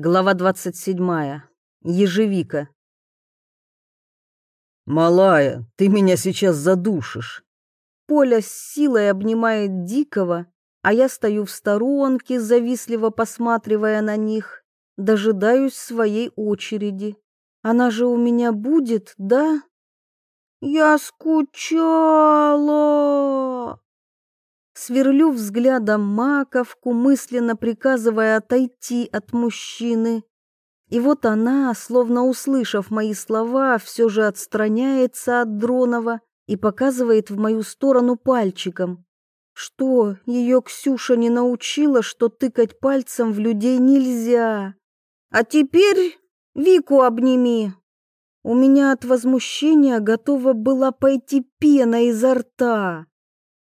Глава 27. Ежевика. «Малая, ты меня сейчас задушишь!» Поля с силой обнимает Дикого, а я стою в сторонке, завистливо посматривая на них, дожидаюсь своей очереди. Она же у меня будет, да? Я скучала! Сверлю взглядом маковку, мысленно приказывая отойти от мужчины. И вот она, словно услышав мои слова, все же отстраняется от Дронова и показывает в мою сторону пальчиком. Что, ее Ксюша не научила, что тыкать пальцем в людей нельзя? А теперь Вику обними. У меня от возмущения готова была пойти пена изо рта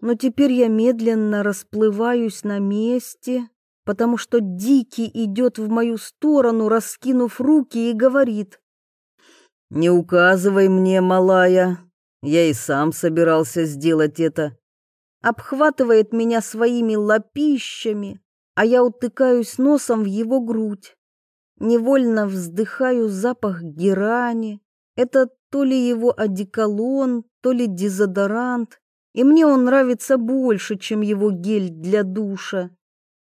но теперь я медленно расплываюсь на месте, потому что Дикий идет в мою сторону, раскинув руки, и говорит. «Не указывай мне, малая, я и сам собирался сделать это». Обхватывает меня своими лапищами, а я утыкаюсь носом в его грудь. Невольно вздыхаю запах герани. Это то ли его одеколон, то ли дезодорант, и мне он нравится больше, чем его гель для душа.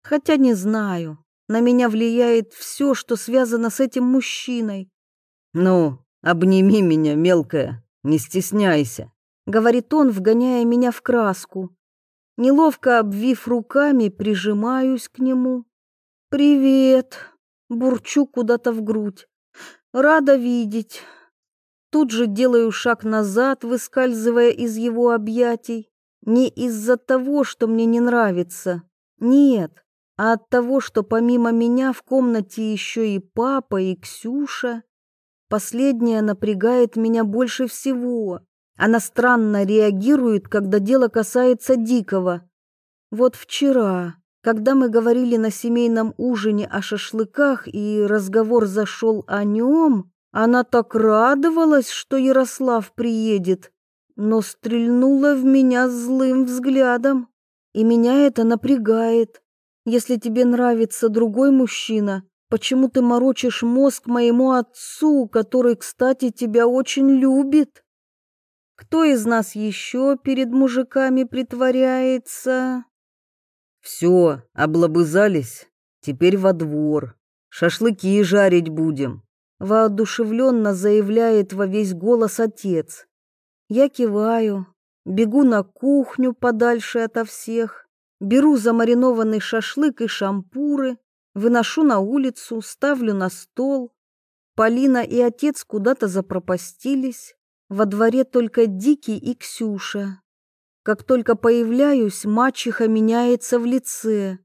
Хотя не знаю, на меня влияет все, что связано с этим мужчиной. «Ну, обними меня, мелкая, не стесняйся», — говорит он, вгоняя меня в краску. Неловко обвив руками, прижимаюсь к нему. «Привет!» — бурчу куда-то в грудь. «Рада видеть!» Тут же делаю шаг назад, выскальзывая из его объятий. Не из-за того, что мне не нравится. Нет, а от того, что помимо меня в комнате еще и папа, и Ксюша. Последняя напрягает меня больше всего. Она странно реагирует, когда дело касается Дикого. Вот вчера, когда мы говорили на семейном ужине о шашлыках, и разговор зашел о нем, она так радовалась, что Ярослав приедет, но стрельнула в меня злым взглядом, и меня это напрягает. Если тебе нравится другой мужчина, почему ты морочишь мозг моему отцу, который, кстати, тебя очень любит? Кто из нас еще перед мужиками притворяется? Все, облобызались, теперь во двор. Шашлыки жарить будем воодушевленно заявляет во весь голос отец. Я киваю, бегу на кухню подальше ото всех, беру замаринованный шашлык и шампуры, выношу на улицу, ставлю на стол. Полина и отец куда-то запропастились, во дворе только Дикий и Ксюша. Как только появляюсь, мачеха меняется в лице.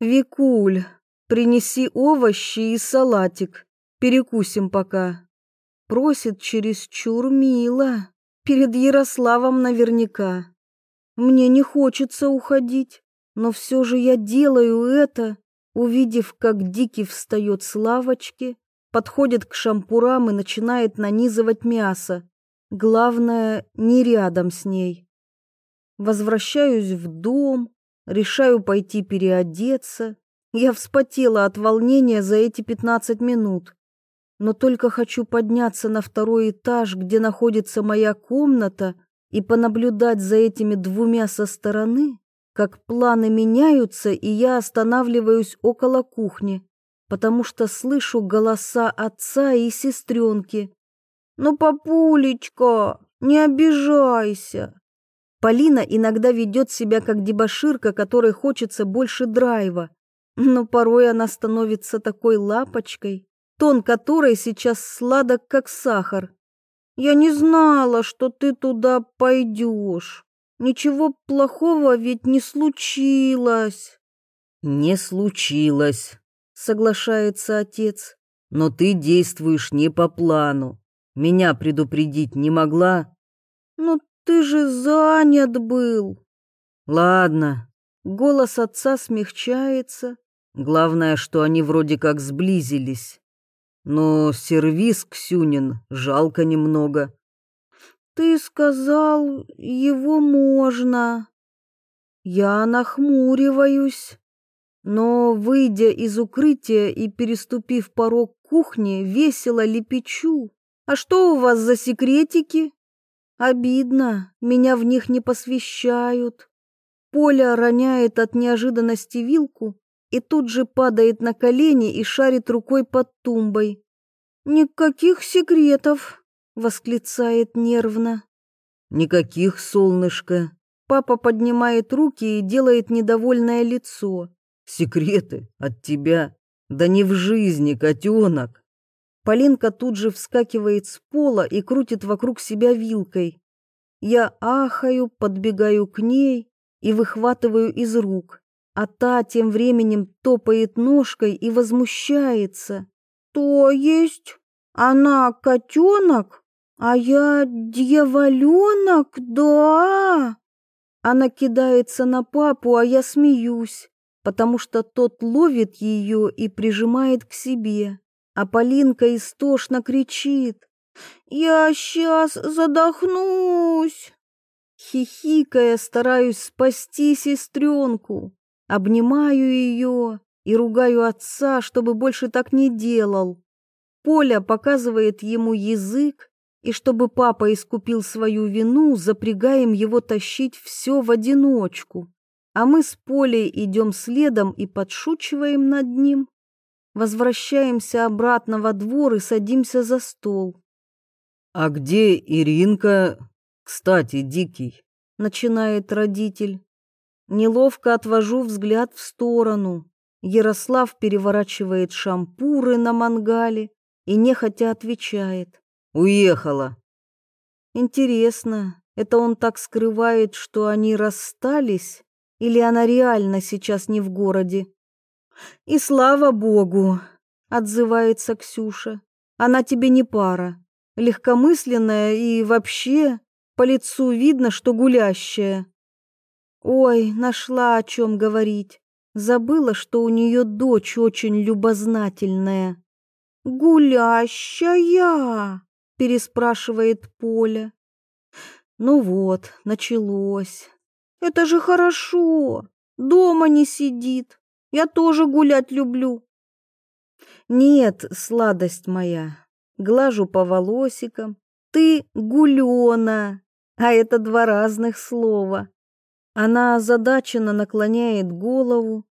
«Викуль, принеси овощи и салатик», Перекусим пока. Просит чересчур мило. Перед Ярославом наверняка. Мне не хочется уходить, но все же я делаю это, увидев, как Дикий встает с лавочки, подходит к шампурам и начинает нанизывать мясо. Главное, не рядом с ней. Возвращаюсь в дом, решаю пойти переодеться. Я вспотела от волнения за эти пятнадцать минут но только хочу подняться на второй этаж, где находится моя комната, и понаблюдать за этими двумя со стороны, как планы меняются, и я останавливаюсь около кухни, потому что слышу голоса отца и сестренки. «Ну, папулечка, не обижайся!» Полина иногда ведет себя как дебоширка, которой хочется больше драйва, но порой она становится такой лапочкой, тон которой сейчас сладок, как сахар. «Я не знала, что ты туда пойдешь. Ничего плохого ведь не случилось». «Не случилось», — соглашается отец. «Но ты действуешь не по плану. Меня предупредить не могла?» «Ну ты же занят был». «Ладно». Голос отца смягчается. Главное, что они вроде как сблизились. Но сервис Ксюнин жалко немного. Ты сказал, его можно. Я нахмуриваюсь. Но, выйдя из укрытия и переступив порог кухни, весело лепечу. «А что у вас за секретики?» «Обидно, меня в них не посвящают». Поля роняет от неожиданности вилку и тут же падает на колени и шарит рукой под тумбой. «Никаких секретов!» — восклицает нервно. «Никаких, солнышко!» Папа поднимает руки и делает недовольное лицо. «Секреты от тебя? Да не в жизни, котенок!» Полинка тут же вскакивает с пола и крутит вокруг себя вилкой. Я ахаю, подбегаю к ней и выхватываю из рук, а та тем временем топает ножкой и возмущается. «То есть она котенок, а я дьяволенок, да?» Она кидается на папу, а я смеюсь, потому что тот ловит ее и прижимает к себе, а Полинка истошно кричит. «Я сейчас задохнусь!» Хихикая, стараюсь спасти сестренку, обнимаю ее, и ругаю отца, чтобы больше так не делал. Поля показывает ему язык, и чтобы папа искупил свою вину, запрягаем его тащить все в одиночку. А мы с Полей идем следом и подшучиваем над ним. Возвращаемся обратно во двор и садимся за стол. «А где Иринка? Кстати, Дикий?» — начинает родитель. Неловко отвожу взгляд в сторону. Ярослав переворачивает шампуры на мангале и нехотя отвечает. «Уехала». Интересно, это он так скрывает, что они расстались, или она реально сейчас не в городе? И слава богу, отзывается Ксюша. Она тебе не пара. Легкомысленная и вообще по лицу видно, что гулящая. Ой, нашла о чем говорить. Забыла, что у нее дочь очень любознательная. «Гулящая?» — переспрашивает Поля. Ну вот, началось. Это же хорошо. Дома не сидит. Я тоже гулять люблю. Нет, сладость моя. Глажу по волосикам. Ты гулена. А это два разных слова. Она озадаченно наклоняет голову.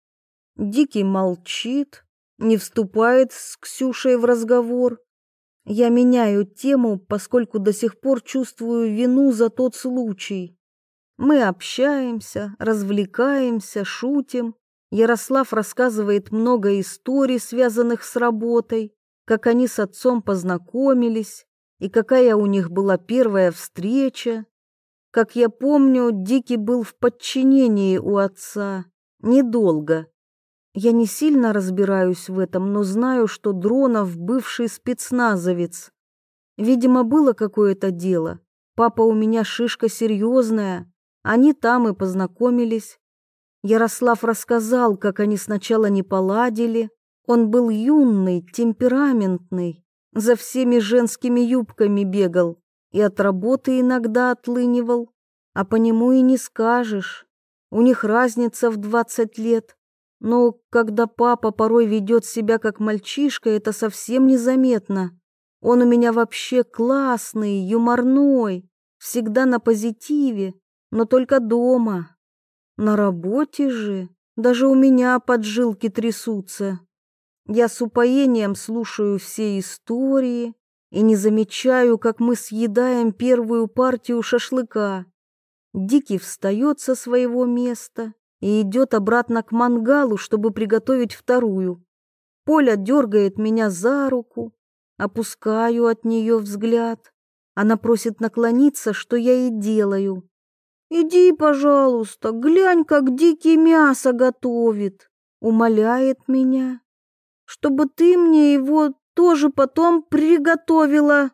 Дикий молчит, не вступает с Ксюшей в разговор. Я меняю тему, поскольку до сих пор чувствую вину за тот случай. Мы общаемся, развлекаемся, шутим. Ярослав рассказывает много историй, связанных с работой, как они с отцом познакомились и какая у них была первая встреча. Как я помню, Дикий был в подчинении у отца. Недолго. Я не сильно разбираюсь в этом, но знаю, что Дронов бывший спецназовец. Видимо, было какое-то дело. Папа у меня шишка серьезная. Они там и познакомились. Ярослав рассказал, как они сначала не поладили. Он был юный, темпераментный, за всеми женскими юбками бегал и от работы иногда отлынивал, а по нему и не скажешь. У них разница в двадцать лет. Но когда папа порой ведет себя как мальчишка, это совсем незаметно. Он у меня вообще классный, юморной, всегда на позитиве, но только дома. На работе же даже у меня поджилки трясутся. Я с упоением слушаю все истории, и не замечаю, как мы съедаем первую партию шашлыка. Дикий встает со своего места и идет обратно к мангалу, чтобы приготовить вторую. Поля дергает меня за руку, опускаю от нее взгляд. Она просит наклониться, что я и делаю. «Иди, пожалуйста, глянь, как Дикий мясо готовит», — умоляет меня, «чтобы ты мне его тоже потом приготовила.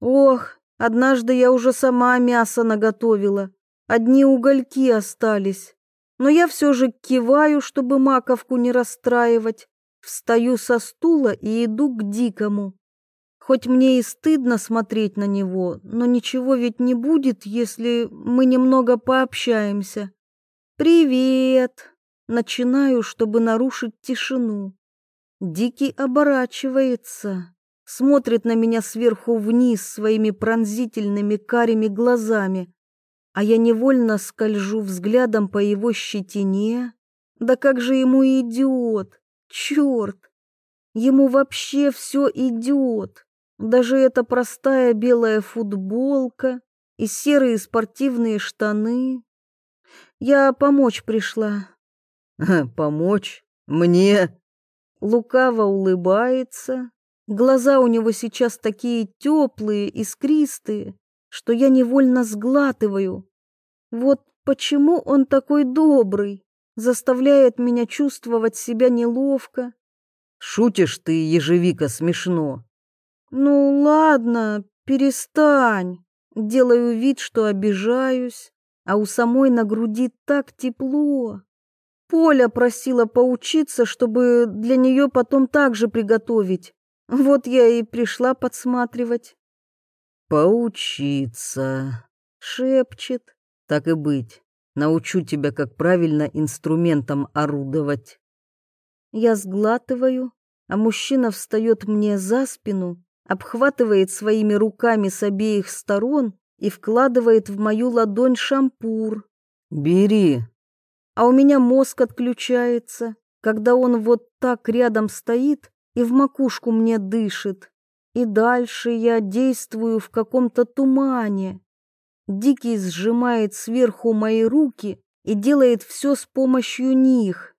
Ох, однажды я уже сама мясо наготовила. Одни угольки остались. Но я все же киваю, чтобы маковку не расстраивать. Встаю со стула и иду к дикому. Хоть мне и стыдно смотреть на него, но ничего ведь не будет, если мы немного пообщаемся. «Привет!» начинаю, чтобы нарушить тишину. Дикий оборачивается, смотрит на меня сверху вниз своими пронзительными карими глазами, а я невольно скольжу взглядом по его щетине. Да как же ему идет! Черт! Ему вообще все идет. Даже эта простая белая футболка и серые спортивные штаны. Я помочь пришла. Помочь? Мне? Лукаво улыбается. Глаза у него сейчас такие теплые, искристые, что я невольно сглатываю. Вот почему он такой добрый, заставляет меня чувствовать себя неловко. Шутишь ты, ежевика, смешно. Ну ладно, перестань. Делаю вид, что обижаюсь, а у самой на груди так тепло. Поля просила поучиться, чтобы для нее потом так же приготовить. Вот я и пришла подсматривать. «Поучиться», — шепчет. «Так и быть. Научу тебя, как правильно инструментом орудовать». Я сглатываю, а мужчина встает мне за спину, обхватывает своими руками с обеих сторон и вкладывает в мою ладонь шампур. «Бери». А у меня мозг отключается, когда он вот так рядом стоит и в макушку мне дышит. И дальше я действую в каком-то тумане. Дикий сжимает сверху мои руки и делает все с помощью них.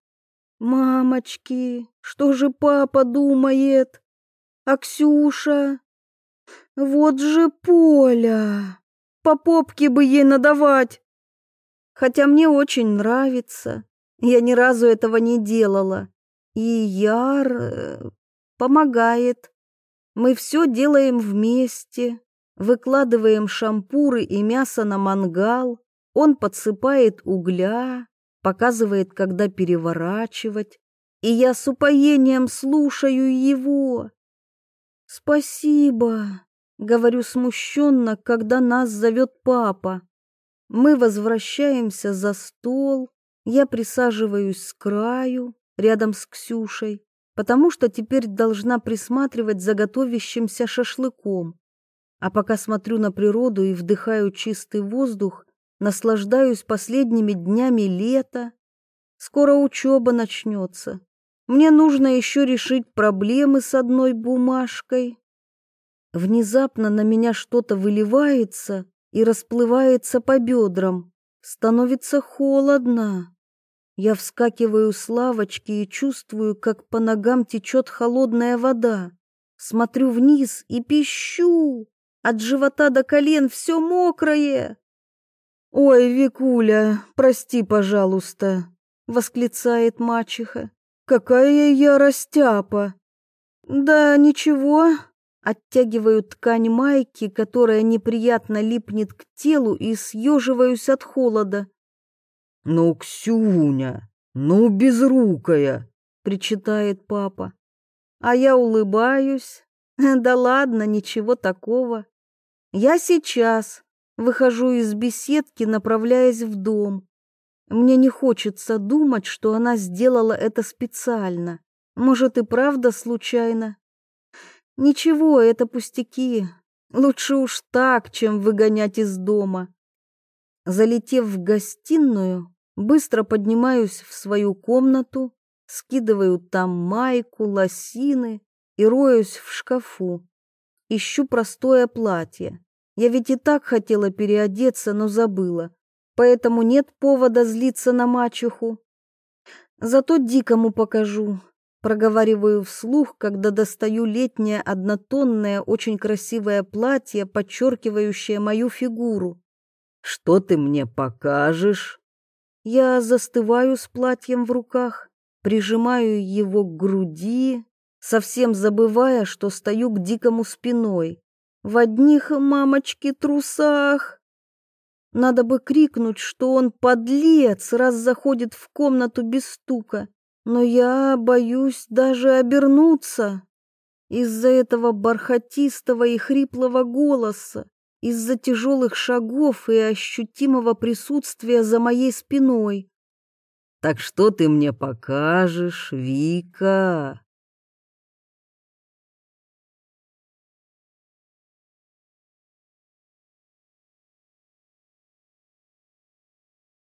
Мамочки, что же папа думает? А Ксюша? Вот же Поля! По попке бы ей надавать! Хотя мне очень нравится. Я ни разу этого не делала. И Яр э, помогает. Мы все делаем вместе. Выкладываем шампуры и мясо на мангал. Он подсыпает угля показывает, когда переворачивать, и я с упоением слушаю его. «Спасибо», — говорю смущенно, когда нас зовет папа. Мы возвращаемся за стол, я присаживаюсь с краю, рядом с Ксюшей, потому что теперь должна присматривать за готовящимся шашлыком. А пока смотрю на природу и вдыхаю чистый воздух, наслаждаюсь последними днями лета. Скоро учеба начнется. Мне нужно еще решить проблемы с одной бумажкой. Внезапно на меня что-то выливается и расплывается по бедрам. Становится холодно. Я вскакиваю с лавочки и чувствую, как по ногам течет холодная вода. Смотрю вниз и пищу. От живота до колен все мокрое. «Ой, Викуля, прости, пожалуйста», — восклицает мачеха. «Какая я растяпа!» «Да ничего», — оттягиваю ткань майки, которая неприятно липнет к телу, и съеживаюсь от холода. «Ну, Ксюня, ну, безрукая!» — причитает папа. А я улыбаюсь. «Да ладно, ничего такого. Я сейчас, Выхожу из беседки, направляясь в дом. Мне не хочется думать, что она сделала это специально. Может, и правда случайно. Ничего, это пустяки. Лучше уж так, чем выгонять из дома. Залетев в гостиную, быстро поднимаюсь в свою комнату, скидываю там майку, лосины и роюсь в шкафу. Ищу простое платье. Я ведь и так хотела переодеться, но забыла. Поэтому нет повода злиться на мачеху. Зато дикому покажу. Проговариваю вслух, когда достаю летнее однотонное, очень красивое платье, подчеркивающее мою фигуру. «Что ты мне покажешь?» Я застываю с платьем в руках, прижимаю его к груди, совсем забывая, что стою к дикому спиной в одних мамочки трусах. Надо бы крикнуть, что он подлец, раз заходит в комнату без стука, но я боюсь даже обернуться. Из-за этого бархатистого и хриплого голоса, из-за тяжелых шагов и ощутимого присутствия за моей спиной. Так что ты мне покажешь, Вика?